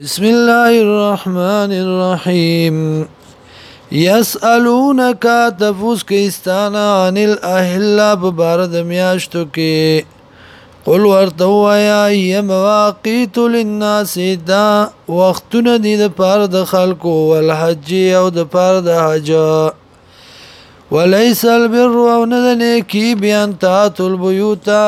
بسم الله الرحمن الرحيم يسألونك تفوس كيستانا عن الأهلا ببارد مياشتو كي قل ورتو يا هي مواقيت للناس دا وقتنا دي د پار د خلقو والحج او د پار د حج وليس البر او ندنه کی بیان تا تل بیوتا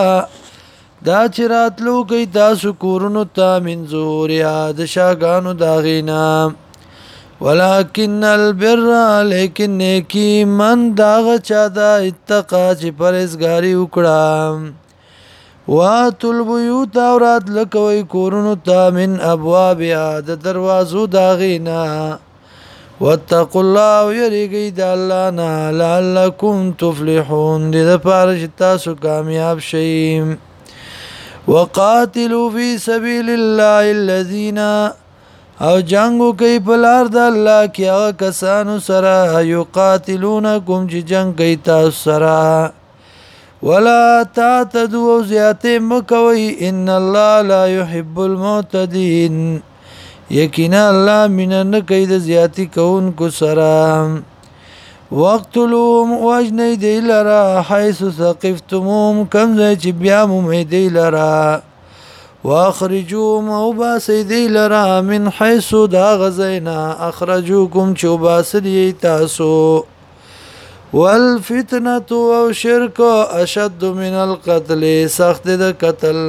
دا چې راتلو کوي تاسو کورونو ته من زوریا د شاګانو داغینا ولکن البر لیکن نیکی من داغ چا دا اتقا چې پرېزګاری وکړه واتل بیوت او راتل کوي کورونو ته من ابواب د دروازو داغینا واتقوا الله ويرګي د الله نه لعلكم تفلحون دې لپاره چې تاسو کامیاب شئ وقاتلوا في سبيل الله الذين او جنگو کوي په لار د الله کې هغه کسانو سره یو قاتلونکم چې جنگ کوي تاسو سره ولا تعتدوا زیاته مکوي ان الله لا يحب المعتدين یقینا الله مين نه کوي د زیاتی کوونکو سره وقتلوم وجنی دی لرا حیث سقفتموم کم ځای چې بیا مو دی لرا واخرجوم او باسی دی لرا من حیث دا غزینا اخرجوکم چې باسی تاسو والفتنه او شرک اشد من القتل سخت د قتل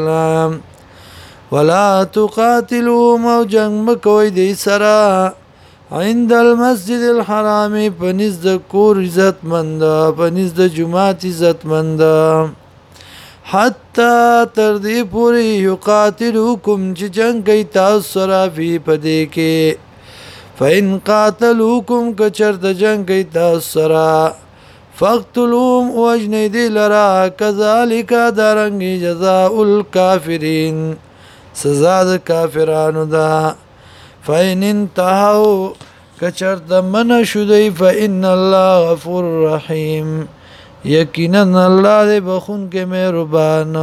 ولا تقاتلوا او جنگ مکوئ دی سره عند المسجد الحرام پنځ د کور عزت مند پنځ د جمعات عزت مند حتا تر دې پوری یقاتلوکم چې جنگ کوي تاسو را فی پدې کې فین قاتلوکم کچر د جنگ کوي تاسو را فقتلوم وجنی دی لرا کذالک دارنګ جزاء الکافرین سزا د کافرانو ده فإن انتهوا کچرت من شدی فإن الله غفور رحیم یقینا الله دې بخون کې مهربان